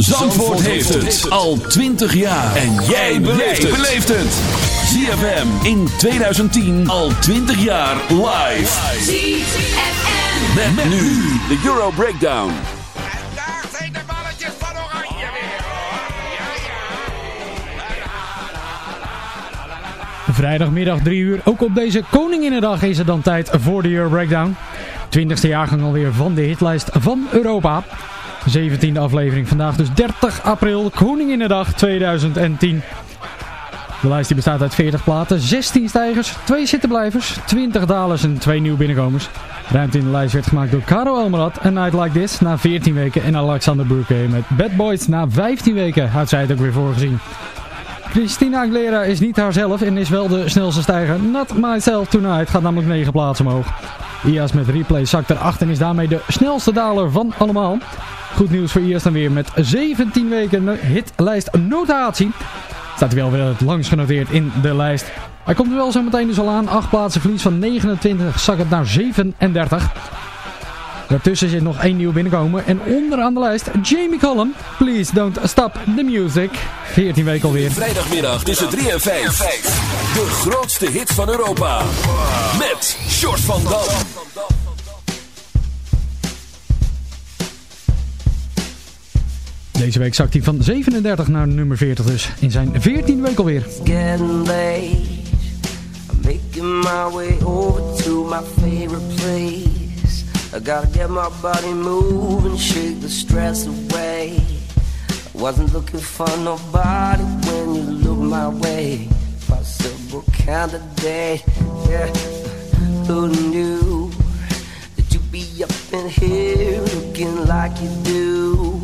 Zandvoort heeft het al 20 jaar. En jij beleeft het. ZFM in 2010 al 20 jaar live. ZFM. Met, met nu de Euro Breakdown. En daar zijn de balletjes van Oranje weer. hoor. Ja, ja. Vrijdagmiddag 3 uur. Ook op deze Koninginnedag is het dan tijd voor de Euro Breakdown. 20ste jaargang alweer van de hitlijst van Europa. 17e aflevering vandaag dus 30 april, Koninginnedag 2010. De lijst die bestaat uit 40 platen, 16 stijgers, 2 zittenblijvers, 20 dalers en 2 nieuwe binnenkomers. Ruimte in de lijst werd gemaakt door Caro Elmerat en Night Like This na 14 weken en Alexander Burke met Bad Boys na 15 weken had zij het ook weer voorgezien. Christina Aguilera is niet haarzelf en is wel de snelste stijger. Not Myself Tonight gaat namelijk 9 plaatsen omhoog. IAS met replay zakt erachter en is daarmee de snelste daler van allemaal. Goed nieuws voor IAS dan weer met 17 weken hitlijst notatie. Staat hij wel weer het langst genoteerd in de lijst. Hij komt er wel zo meteen dus al aan. 8 plaatsen verlies van 29 zak het naar 37. Daartussen zit nog één nieuw binnenkomen. En onderaan de lijst Jamie Collum. Please don't stop the music. 14 weken alweer. Vrijdagmiddag tussen 3 en 5. De grootste hits van Europa. Met Short van Dam. Deze week zakt hij van 37 naar nummer 40 dus. In zijn 14e week alweer. getting late. I'm making my way over to my favorite place. I gotta get my body moving, shake the stress away. I wasn't looking for nobody when you look my way. Possible candidate, yeah. Who knew that you'd be up in here looking like you do?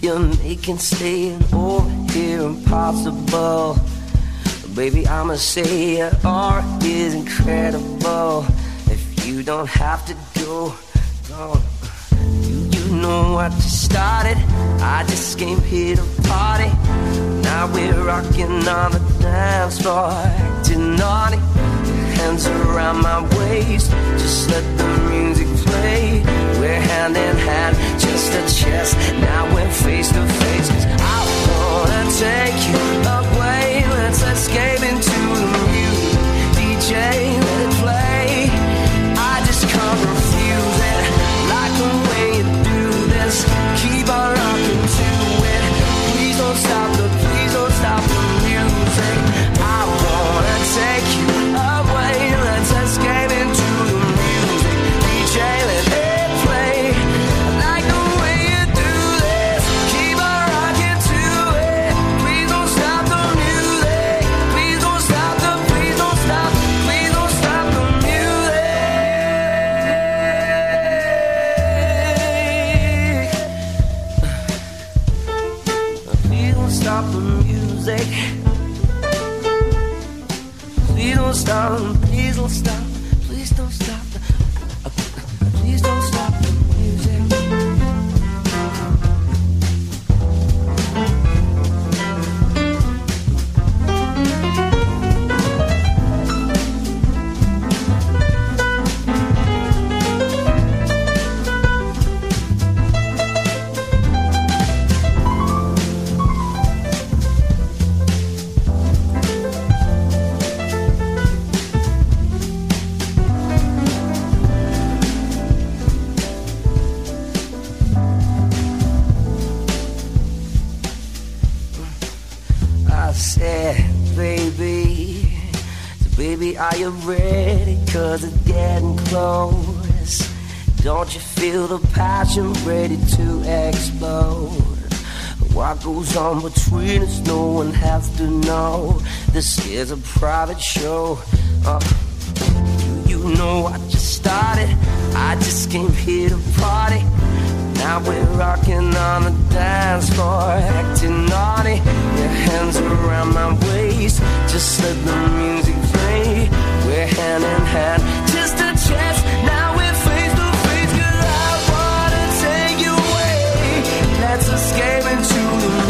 You're making staying over here impossible. Baby, I'ma say your art is incredible. If you don't have to go, go. You, you know what just started. I just came here to party. Now we're rocking on the dance floor, naughty. Hands around my waist, just let the music play. We're hand in hand, chest to chest. Now we're face to face. 'Cause I wanna take you away. Let's escape into the music. DJ, let it play. I just can't refuse it. Like the way you do this. Keep on rocking to it. Please don't stop the, stop the music. Please don't stop, please don't stop, please don't stop. watching, ready to explode. What goes on between us, no one has to know. This is a private show. Uh, you, you know I just started. I just came here to party. Now we're rocking on the dance floor, acting naughty. Your hands around my waist, just let the music play. We're hand in hand, just a chance. escaping to the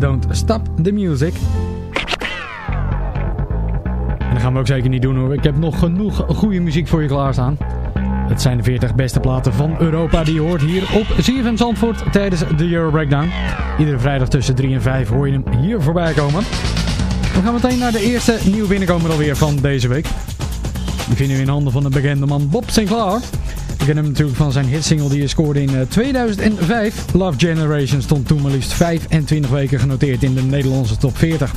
Don't Stop the Music. En dat gaan we ook zeker niet doen hoor. Ik heb nog genoeg goede muziek voor je klaarstaan. Het zijn de 40 beste platen van Europa die je hoort hier op ZFM Zandvoort tijdens de Euro Breakdown. Iedere vrijdag tussen 3 en 5 hoor je hem hier voorbij komen. We gaan meteen naar de eerste nieuwe binnenkomer alweer van deze week. Die vinden we in handen van de bekende man Bob Sinclair. Kennen hem natuurlijk van zijn hitsingle die hij scoorde in 2005. Eh, Love Generation stond toen maar liefst 25 weken genoteerd in de Nederlandse top 40.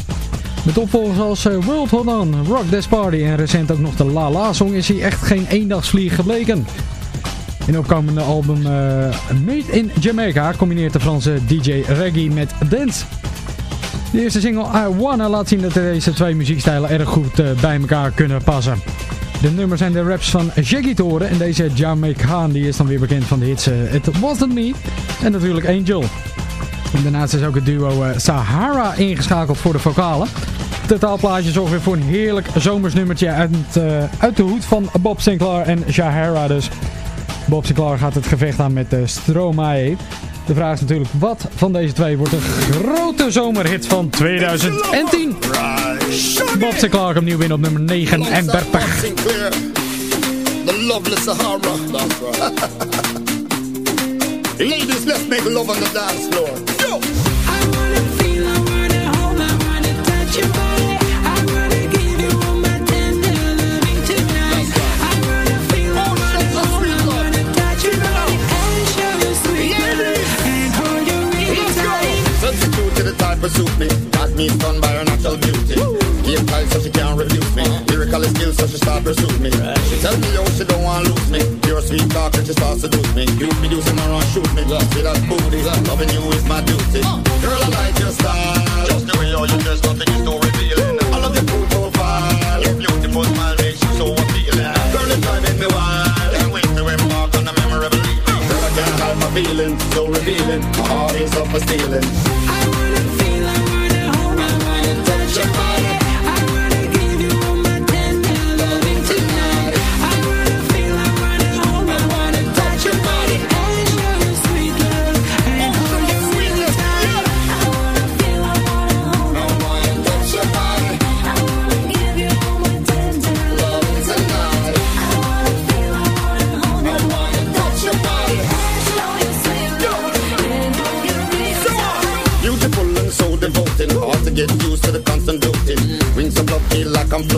Met opvolgers als eh, World Hold On, Rock This Party en recent ook nog de La La Song is hij echt geen eendagsvlieg gebleken. In opkomende album uh, Made in Jamaica combineert de Franse DJ Reggae met dance. De eerste single I Wanna laat zien dat deze twee muziekstijlen erg goed bij elkaar kunnen passen. De nummers zijn de raps van Shaggy te horen en deze Jamaican die is dan weer bekend van de hits uh, It Wasn't Me en natuurlijk Angel. En daarnaast is ook het duo Sahara ingeschakeld voor de vocalen totaalplaatje zorgt weer voor een heerlijk zomersnummertje uit, uh, uit de hoed van Bob Sinclair en Shahara. Dus Bob Sinclair gaat het gevecht aan met Stromae. De vraag is natuurlijk, wat van deze twee wordt een grote zomerhit van 2010? Bob Sinclair komt nieuw binnen op nummer 39. The lovely Sahara. Ladies, let's make love on the dance floor. Yo! I wanna feel, I wanna hold, I wanna touch your body. Type of suit me. Got me stunned by her natural beauty. Game tight so she can't refuse me. Lyrical skills so she start pursue me. She tell me how she don't want to lose me. Pure sweet talk and she start seduce me. You be using my run shoot me. See that booty, loving you is my duty. Girl, I like your style. Just the way you dress, nothing is so revealing. I love your cool profile. Your beautiful smile makes you so appealing. Girl, it's driving me wild. Can't wait to embark on a memorable evening. Girl, I can't hide my feelings, so revealing. My heart is up for stealing.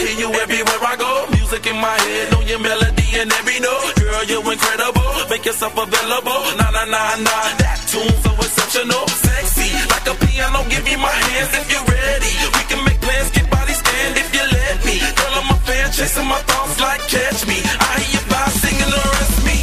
Hear you everywhere I go. Music in my head, know your melody and every note. Girl, you're incredible. Make yourself available. Nah, nah, nah, nah. That tune so exceptional. Sexy, like a piano. Give me my hands if you're ready. We can make plans, get body stand if you let me. Girl, I'm a fan, chasing my thoughts like catch me. I hear you by singing the rest me.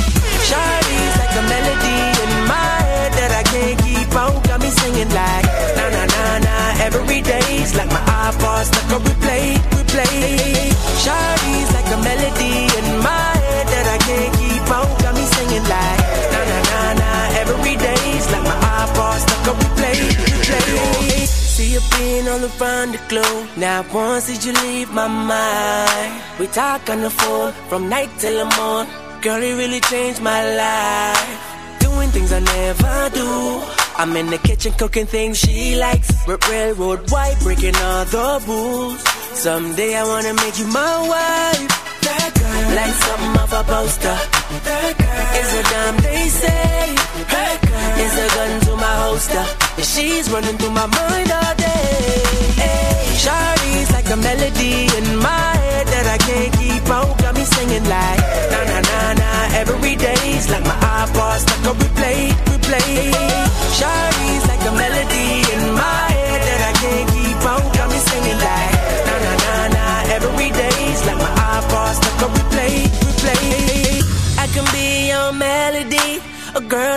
Shawty's like a melody in my head that I can't keep out. Got me singing like na na na na every day's like my iPod stuck on replay, replay. Shawty's like a melody in my head that I can't keep out. Got me singing like na na na na every day's like my iPod stuck on replay, replay. See you being all around the globe. Now once did you leave my mind? We talk on the phone from night till the morning. Girl, it really changed my life. Doing things I never do. I'm in the kitchen cooking things she likes. R- railroad white, breaking all the rules. Someday I wanna make you my wife. That girl, like something off a poster. That girl is a dime they say. That girl is a gun to my holster. She's running through my mind all day. Hey, Shawty's like a melody in my head that I can't keep out. Got me singing like na na na na every day's like my iPod stuck on replay, replay. Shawty's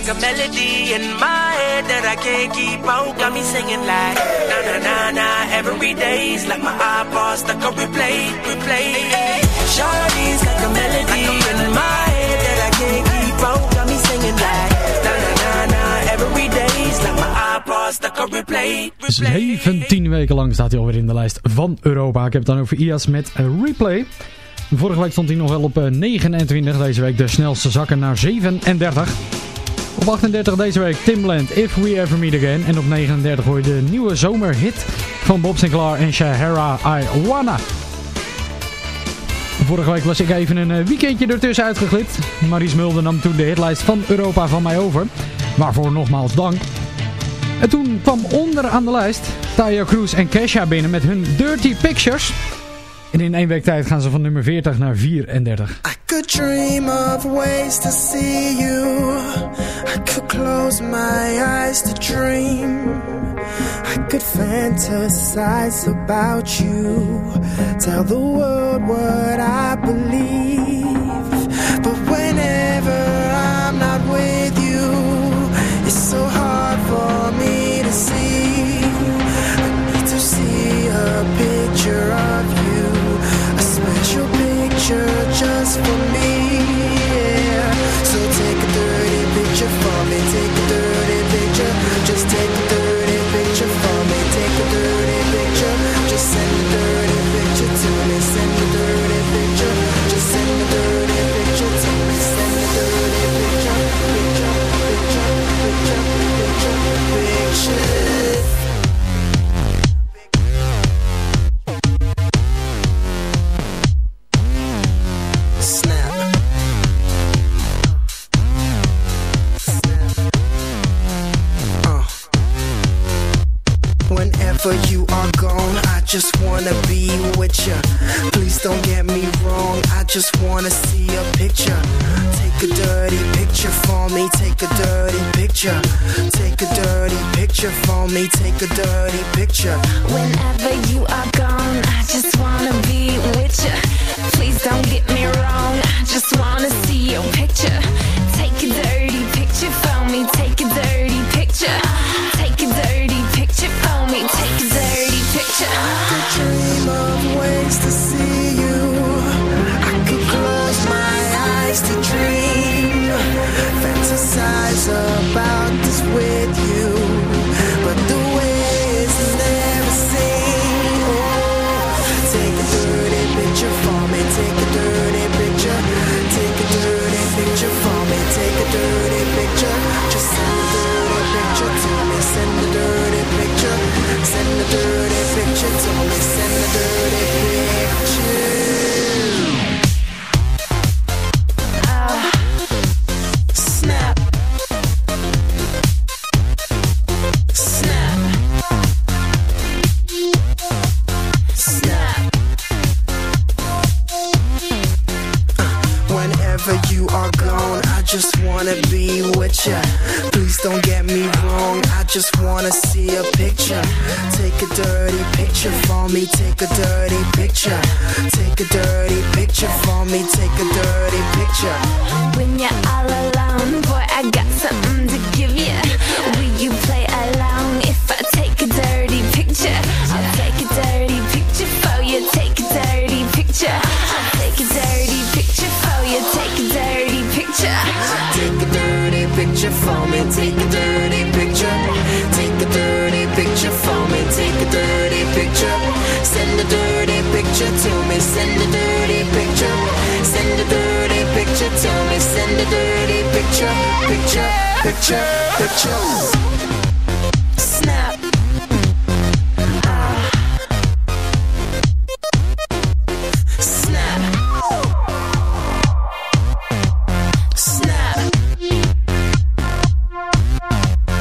like a melody in my head that I can't keep out Got me singing like na na na na Every day's like my iPod stuck on replay, replay Shawty's like a melody in my head that I can't keep out Got me singing like na na na na Every day's like my iPod stuck on replay, replay 17 weken lang staat hij alweer in de lijst van Europa. Ik heb het dan over IAS met eh, Replay. Vorige week stond hij nog wel op eh, 29. Deze week de snelste zakken naar 37. Op 38 deze week Timbaland, If We Ever Meet Again. En op 39 hoor je de nieuwe zomerhit van Bob Sinclair en Shahara I Wanna. Vorige week was ik even een eh, weekendje ertussen uitgeglipt. Maries Mulder nam toen de hitlijst van Europa van mij over. Waarvoor nogmaals dank. En toen kwam onder aan de lijst Taya Cruz en Kesha binnen met hun Dirty Pictures. En in één week tijd gaan ze van nummer 40 naar 34. I could dream of ways to see you. I could close my eyes to dream. I could fantasize about you. Tell the world what I believe.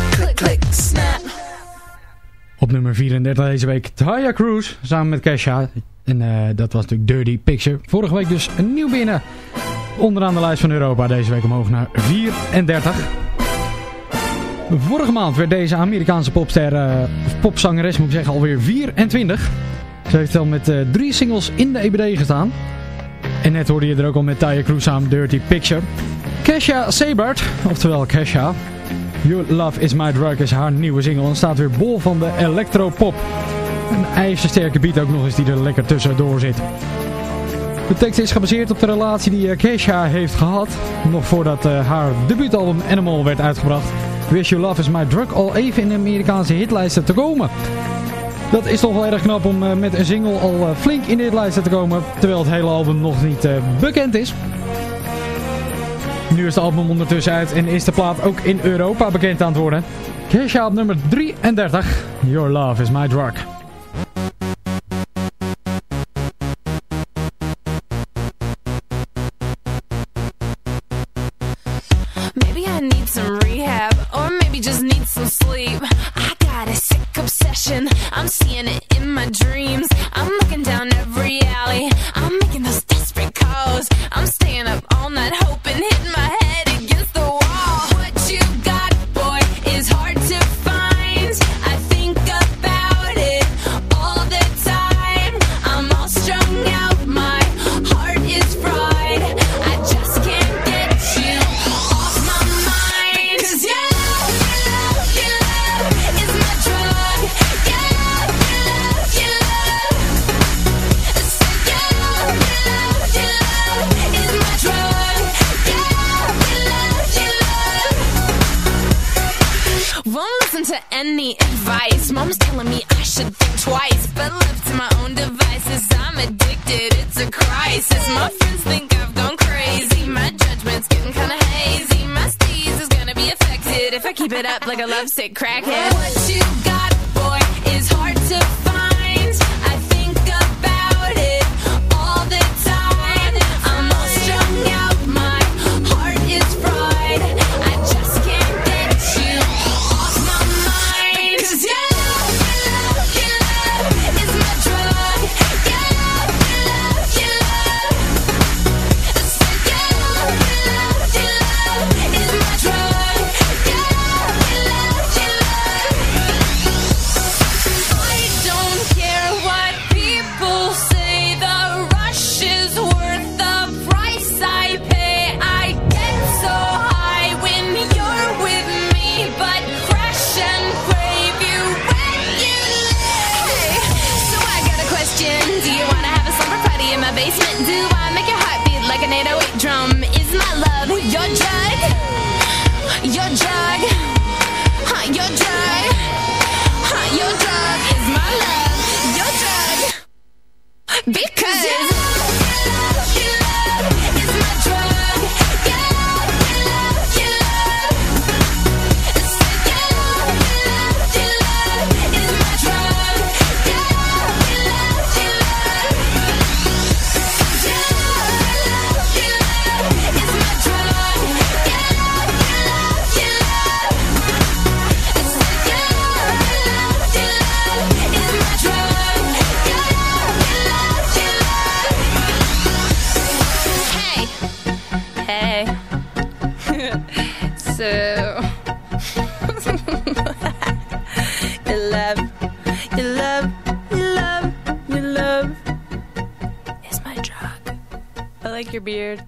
Klik klik Snap. Op nummer 34 deze week Taya Cruz samen met Kesha. En eh, dat was natuurlijk Dirty Picture. Vorige week dus een nieuw binnen. Onderaan de lijst van Europa deze week omhoog naar 34. Vorige maand werd deze Amerikaanse popster, of popzangeres moet ik zeggen, alweer 24. Ze heeft al met eh, drie singles in de EBD gestaan. En net hoorde je er ook al met Taya Cruz aan Dirty Picture. Kesha Sebert, oftewel Kesha. Your Love Is My Drug is haar nieuwe single en staat weer bol van de electropop. Een ijzersterke beat ook nog eens die er lekker tussendoor zit. De tekst is gebaseerd op de relatie die eh, Kesha heeft gehad, nog voordat haar debuutalbum Animal werd uitgebracht. Wish Your Love Is My Drug al even in de Amerikaanse hitlijsten te komen. Dat is toch wel erg knap om eh, met een single al eh, flink in de hitlijsten te komen, terwijl het hele album nog niet eh, bekend is. Nu is het album ondertussen uit en is de plaat ook in Europa bekend aan het worden. Kesha op nummer 33, Your Love Is My Drug. Yeah. I like your beard.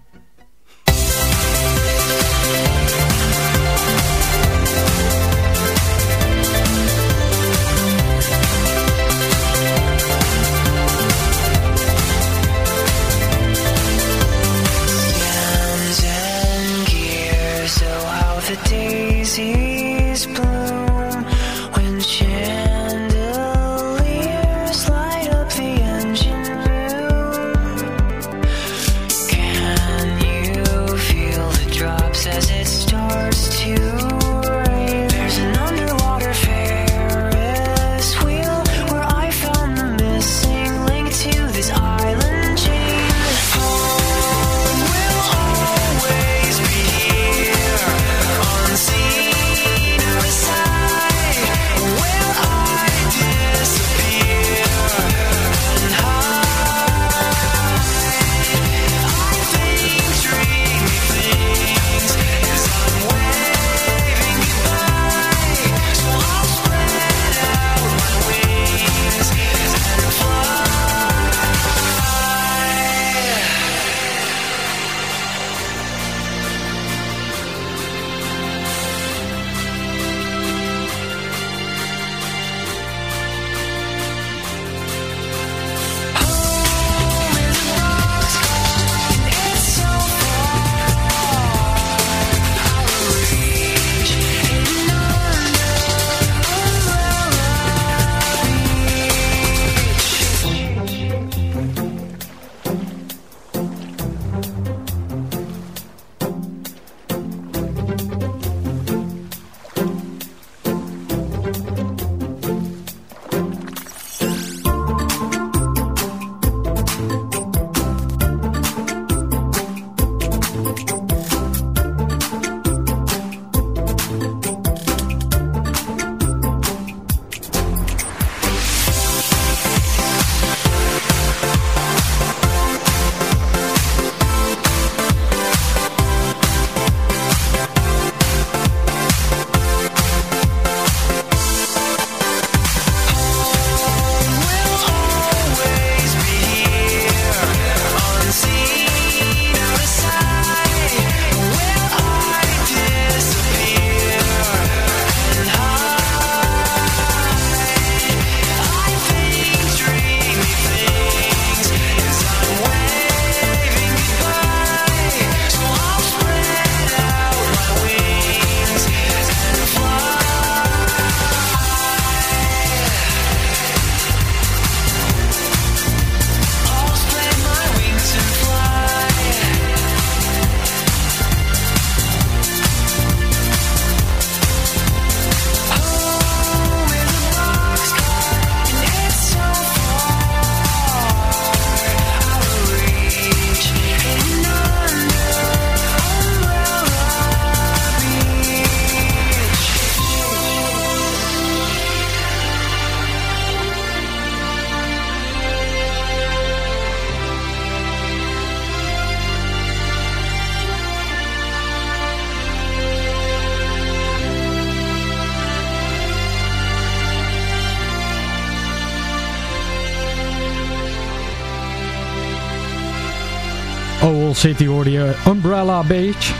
Owl City hoorde je Umbrella Beach.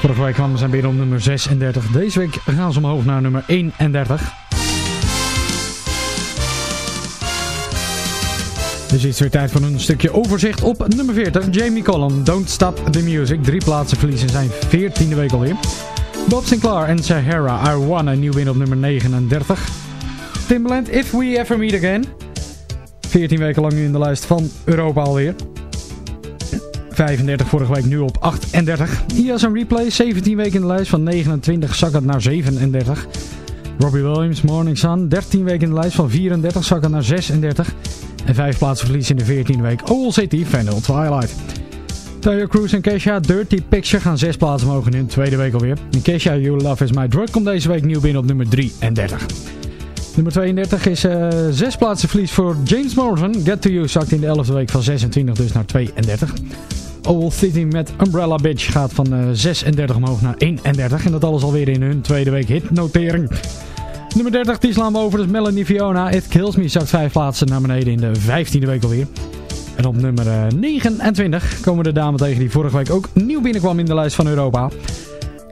Vorige week kwamen ze binnen op nummer 36. Deze week gaan ze omhoog naar nummer 31. Dus is weer tijd voor een stukje overzicht op nummer 40. Jamie Collum, Don't Stop the Music. Drie plaatsen verliezen zijn 14e week alweer. Bob Sinclair en Sahara, I Wanna, nieuw win op nummer 39. Timbaland, If We Ever Meet Again. 14 weken lang nu in de lijst van Europa alweer. 35 vorige week, nu op 38. Hier is een replay, 17 weken in de lijst van 29, zak het naar 37. Robbie Williams, Morning Sun, 13 weken in de lijst van 34, zak het naar 36. En 5 plaatsen verlies in de 14e week. Owl City, Vandal Twilight. Taylor Cruz en Kesha, Dirty Picture gaan 6 plaatsen omhoog in hun tweede week alweer. En Kesha, You Love Is My Drug komt deze week nieuw binnen op nummer 33. Nummer 32 is uh, 6 plaatsen verlies voor James Morrison. Get To You zakt in de 11e week van 26 dus naar 32. Owl City met Umbrella Bitch gaat van uh, 36 omhoog naar 31. En dat alles alweer in hun tweede week hitnotering. Nummer 30, die slaan we over, dus Melanie Fiona. It Kills Me zakt 5 plaatsen naar beneden in de 15e week alweer. En op nummer eh, 29 komen de dame tegen die vorige week ook nieuw binnenkwam in de lijst van Europa.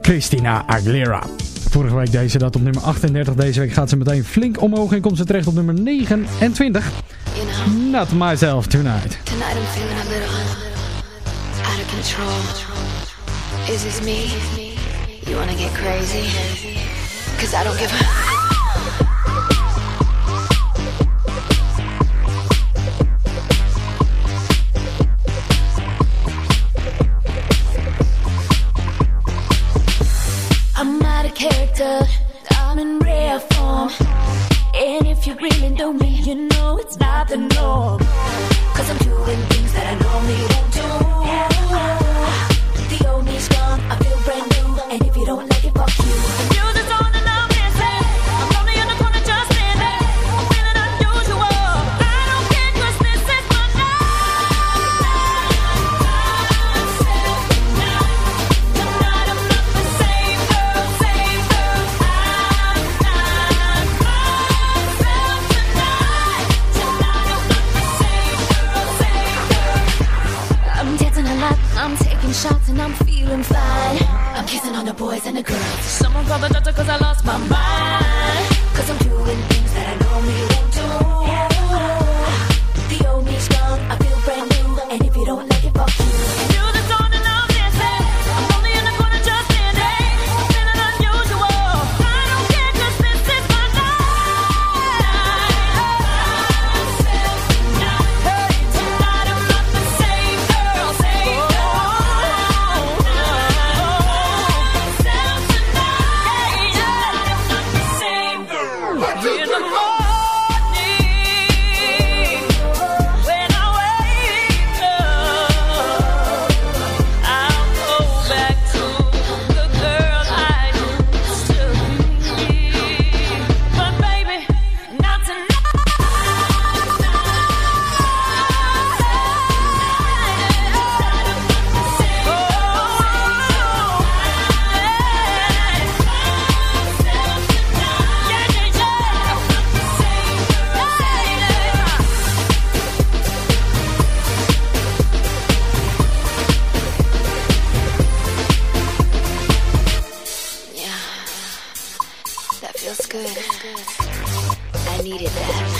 Christina Aguilera. Vorige week deed ze dat op nummer 38. Deze week gaat ze meteen flink omhoog en komt ze terecht op nummer 29. You know, Not myself tonight. tonight I'm feeling a control. Is this me? You wanna get crazy? Cause I don't give a. I'm in rare form. And if you really know me, you know it's not the norm. Cause I'm doing things that I normally don't do. And. Someone call the doctor cause I I needed that.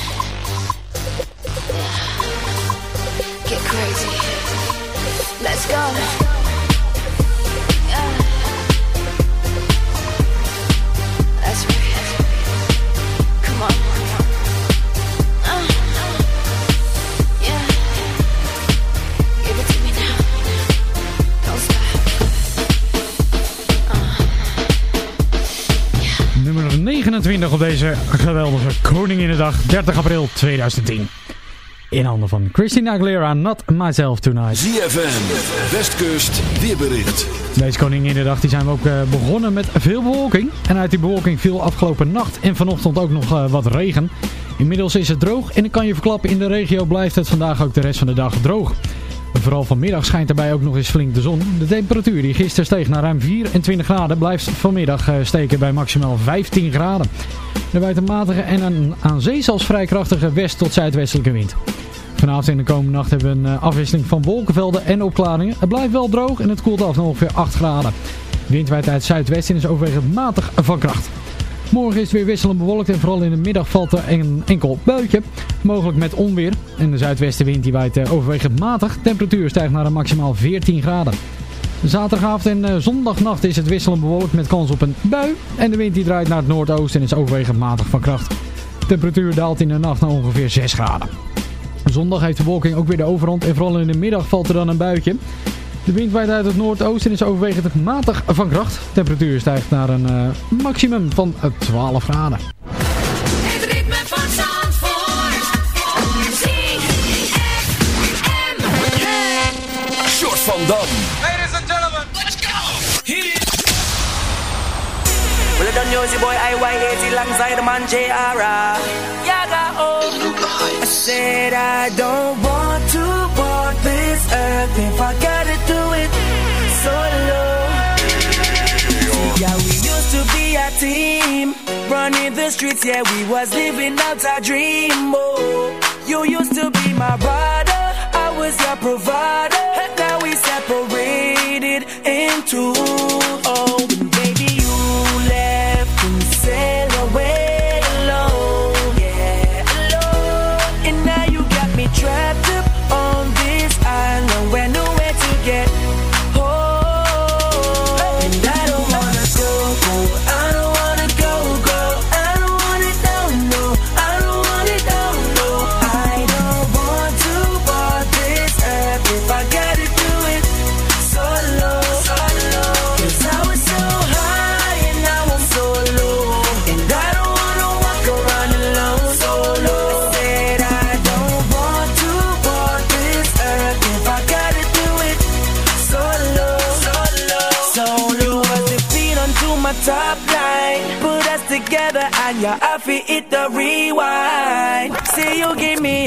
29 op deze geweldige Koninginnedag 30 april 2010. In handen van Christina Aguilera, Not Myself Tonight. ZFM, Westkust, weerbericht. Deze Koninginnedag die zijn we ook eh, begonnen met veel bewolking. En uit die bewolking viel afgelopen nacht en vanochtend ook nog eh, wat regen. Inmiddels is het droog en ik kan je verklappen, in de regio blijft het vandaag ook de rest van de dag droog. Vooral vanmiddag schijnt erbij ook nog eens flink de zon. De temperatuur die gisteren steeg naar ruim 24 graden blijft vanmiddag eh, steken bij maximaal 15 graden. Er waait een matige en een aan zee zelfs vrij krachtige west- tot zuidwestelijke wind. Vanavond en de komende nacht hebben we een eh, afwisseling van wolkenvelden en opklaringen. Het blijft wel droog en het koelt af naar ongeveer 8 graden. De wind waait uit zuidwesten en is overwegend matig van kracht. Morgen is het weer wisselend bewolkt en vooral in de middag valt er een enkel buitje. Mogelijk met onweer. En de zuidwestenwind die waait eh, overwegend matig. Temperatuur stijgt naar een maximaal 14 graden. Zaterdagavond en eh, zondagnacht is het wisselend bewolkt met kans op een bui. En de wind die draait naar het noordoosten en is overwegend matig van kracht. Temperatuur daalt in de nacht naar ongeveer 6 graden. Zondag heeft de wolking ook weer de overhand en vooral in de middag valt er dan een buitje. De wind waait uit het noordoosten en is overwegend matig van kracht. De temperatuur stijgt naar een eh, maximum van eh, 12 graden. Het ritme van Zandvoort. Short van Dam. Ladies and gentlemen, let's go. Well, I done Josie boy, I YAT alongside the man JR. Yaga, oh. I said I don't want to walk this earth if I gotta do it solo. Yeah, we used to be a team, running the streets. Yeah, we was living out our dream. Oh, you used to be my rider, I was your provider. Now we separated into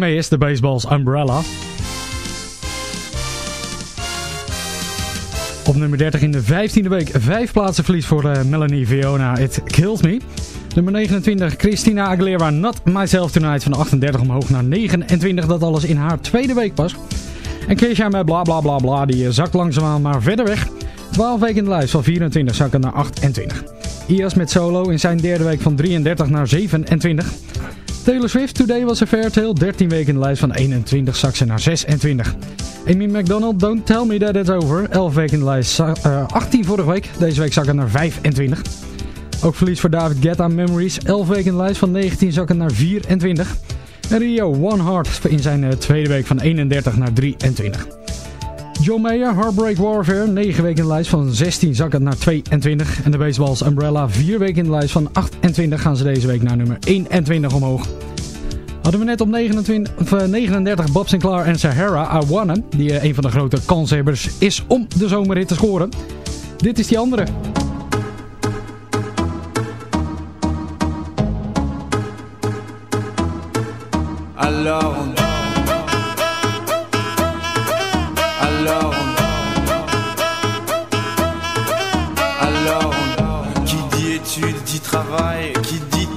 Mee is, de Baseballs Umbrella. Op nummer 30 in de 15e week, vijf plaatsen verlies voor uh, Melanie Fiona, It Kills Me. Nummer 29, Christina Aguilera, Not Myself Tonight, van 38 omhoog naar 29. Dat alles in haar tweede week pas. En Keisha met bla bla bla bla, die eh, zakt langzaamaan maar verder weg. 12 weken in de lijst, van 24 zakken naar 28. IAS met solo in zijn derde week van 33 naar 27. Taylor Swift, Today Was a Fair Tale, 13 weken in de lijst van 21 zak ze naar 26. Amy McDonald, Don't Tell Me That It's Over, 11 weken in de lijst, uh, 18 vorige week, deze week zakken naar 25. Ook verlies voor David Guetta, Memories, 11 weken in de lijst van 19 zakken naar 24. En Rio, One Heart, in zijn uh, tweede week van 31 naar 23. John Mayer, Heartbreak Warfare, 9 weken in de lijst van 16 zakken naar 22. En de Baseballs Umbrella, 4 weken in de lijst van 28 gaan ze deze week naar nummer 21 omhoog. Hadden we net op 29, of, uh, 39 Bob Sinclair en Sahara, I Wanna, die uh, een van de grote kanshebbers is om de zomerrit te scoren. Dit is die andere. Alors travail Qui dit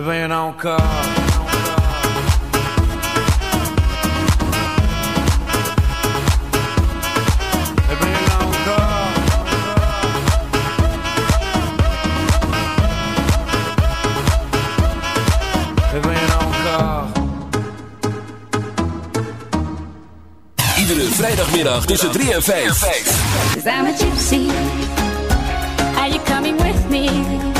A encore. Iedere vrijdagmiddag tussen 3 en 5. Cause I'm a gypsy. Are you coming with me?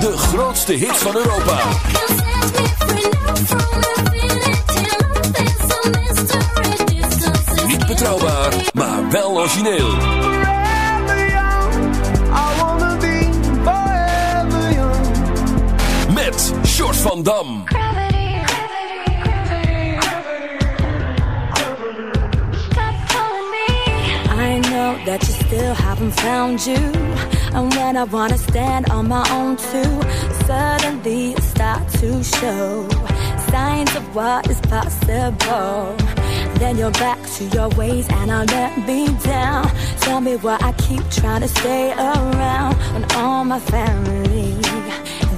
De grootste hits van Europa. Niet betrouwbaar, maar wel origineel. Met Short van Dam. I know that you still haven't found you. And when I wanna stand on my own too, suddenly start to show signs of what is possible. Then you're back to your ways and I'll let me down. Tell me why I keep trying to stay around when all my family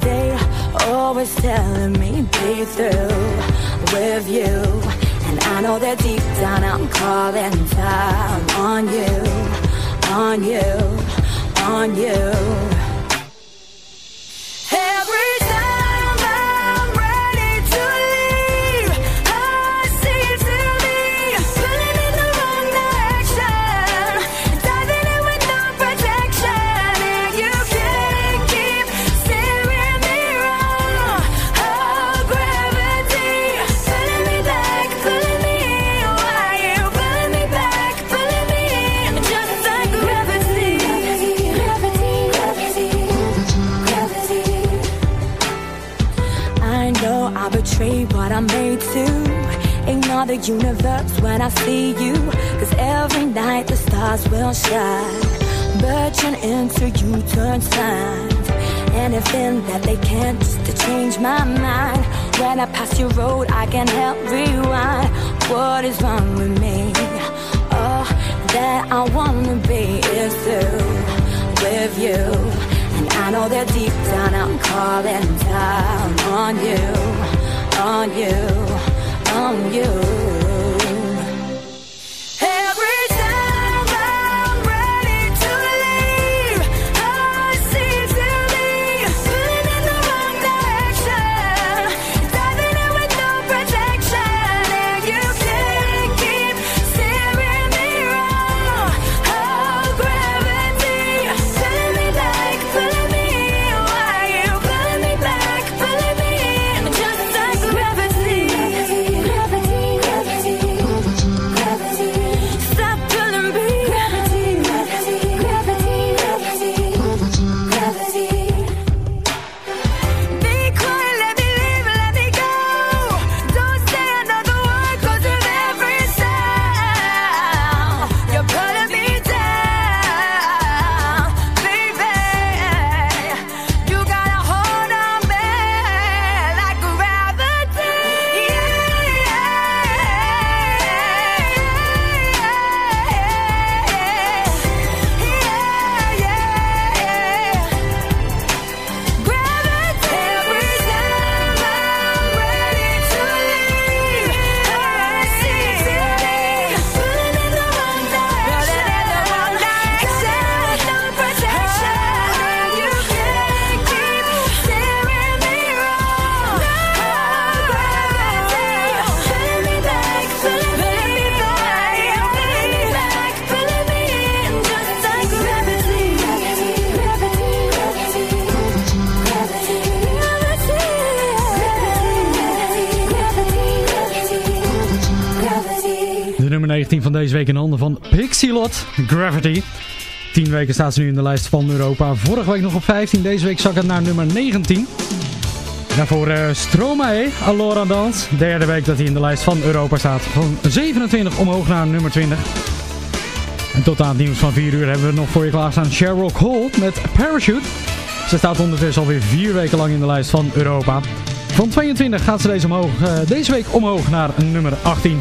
they always telling me be through with you. And I know that deep down I'm calling time on you, on you, on you. The universe when I see you. Cause every night the stars will shine. Birching into you turn signs. Anything that they can't just to change my mind. When I pass your road, I can help rewind. What is wrong with me? All that I wanna be is through with you. And I know that deep down I'm calling down on you, on you, on you. Week in handen van Pixie-Lot, Gravity. 10 weken staat ze nu in de lijst van Europa. Vorige week nog op 15, deze week zak het naar nummer 19. Daarvoor uh, Stromae, Allora Dans. Derde week dat hij in de lijst van Europa staat. Van 27 omhoog naar nummer 20. En tot aan het nieuws van 4 uur hebben we nog voor je klaarstaan Sheryl Cole met Parachute. Ze staat ondertussen alweer 4 weken lang in de lijst van Europa. Van 22 gaat ze deze, omhoog, uh, deze week omhoog naar nummer 18.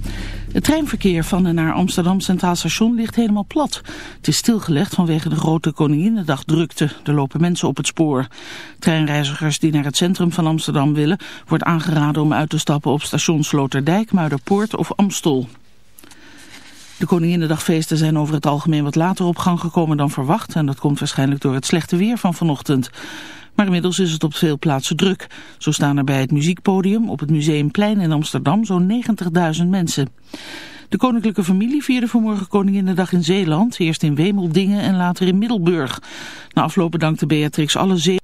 Het treinverkeer van en naar Amsterdam Centraal Station ligt helemaal plat. Het is stilgelegd vanwege de grote Koninginnedagdrukte. Er lopen mensen op het spoor. Treinreizigers die naar het centrum van Amsterdam willen... wordt aangeraden om uit te stappen op stations Sloterdijk, Muiderpoort of Amstel. De Koninginnedagfeesten zijn over het algemeen wat later op gang gekomen dan verwacht. En dat komt waarschijnlijk door het slechte weer van vanochtend. Maar inmiddels is het op veel plaatsen druk. Zo staan er bij het muziekpodium op het Museumplein in Amsterdam zo'n 90.000 mensen. De koninklijke familie vierde vanmorgen Koninginnedag in Zeeland. Eerst in Wemeldingen en later in Middelburg. Na afloop bedankte Beatrix alle zee...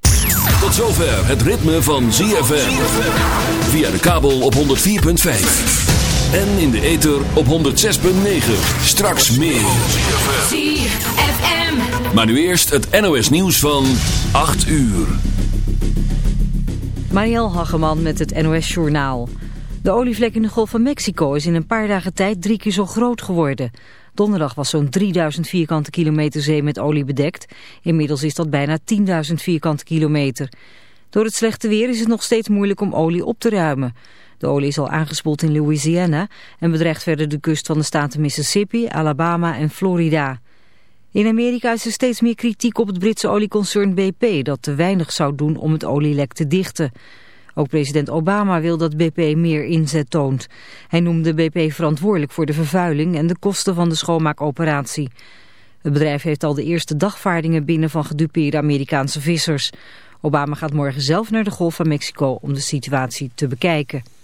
Tot zover het ritme van ZFM. Via de kabel op 104.5. En in de ether op 106.9. Straks meer. ZFM. Maar nu eerst het NOS nieuws van 8 uur. Marielle Hageman met het NOS Journaal. De olievlek in de Golf van Mexico is in een paar dagen tijd drie keer zo groot geworden. Donderdag was zo'n 3000 vierkante kilometer zee met olie bedekt. Inmiddels is dat bijna 10.000 vierkante kilometer. Door het slechte weer is het nog steeds moeilijk om olie op te ruimen. De olie is al aangespoeld in Louisiana en bedreigt verder de kust van de staten Mississippi, Alabama en Florida. In Amerika is er steeds meer kritiek op het Britse olieconcern BP dat te weinig zou doen om het olielek te dichten. Ook president Obama wil dat BP meer inzet toont. Hij noemde BP verantwoordelijk voor de vervuiling en de kosten van de schoonmaakoperatie. Het bedrijf heeft al de eerste dagvaardingen binnen van gedupeerde Amerikaanse vissers. Obama gaat morgen zelf naar de Golf van Mexico om de situatie te bekijken.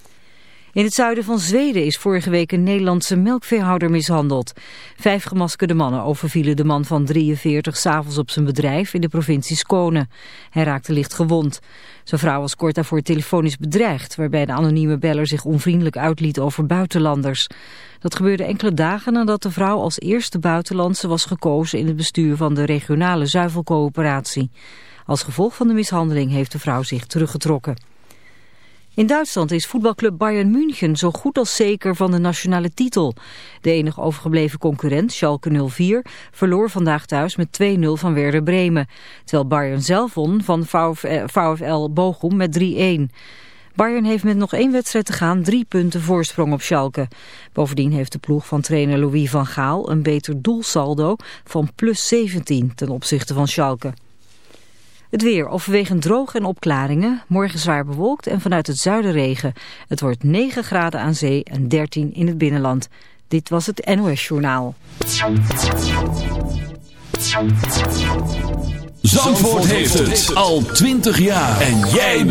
In het zuiden van Zweden is vorige week een Nederlandse melkveehouder mishandeld. Vijf gemaskerde mannen overvielen de man van 43 s'avonds op zijn bedrijf in de provincie Skåne. Hij raakte licht gewond. Zijn vrouw was kort daarvoor telefonisch bedreigd, waarbij de anonieme beller zich onvriendelijk uitliet over buitenlanders. Dat gebeurde enkele dagen nadat de vrouw als eerste buitenlandse was gekozen in het bestuur van de regionale zuivelcoöperatie. Als gevolg van de mishandeling heeft de vrouw zich teruggetrokken. In Duitsland is voetbalclub Bayern München zo goed als zeker van de nationale titel. De enige overgebleven concurrent, Schalke 04, verloor vandaag thuis met 2-0 van Werder Bremen. Terwijl Bayern zelf won van VfL Bochum met 3-1. Bayern heeft met nog één wedstrijd te gaan drie punten voorsprong op Schalke. Bovendien heeft de ploeg van trainer Louis van Gaal een beter doelsaldo van plus 17 ten opzichte van Schalke. Het weer overwegend droog en opklaringen. Morgen zwaar bewolkt en vanuit het zuiden regen. Het wordt 9 graden aan zee en 13 in het binnenland. Dit was het NOS Journaal. Zandvoort heeft het al 20 jaar. En jij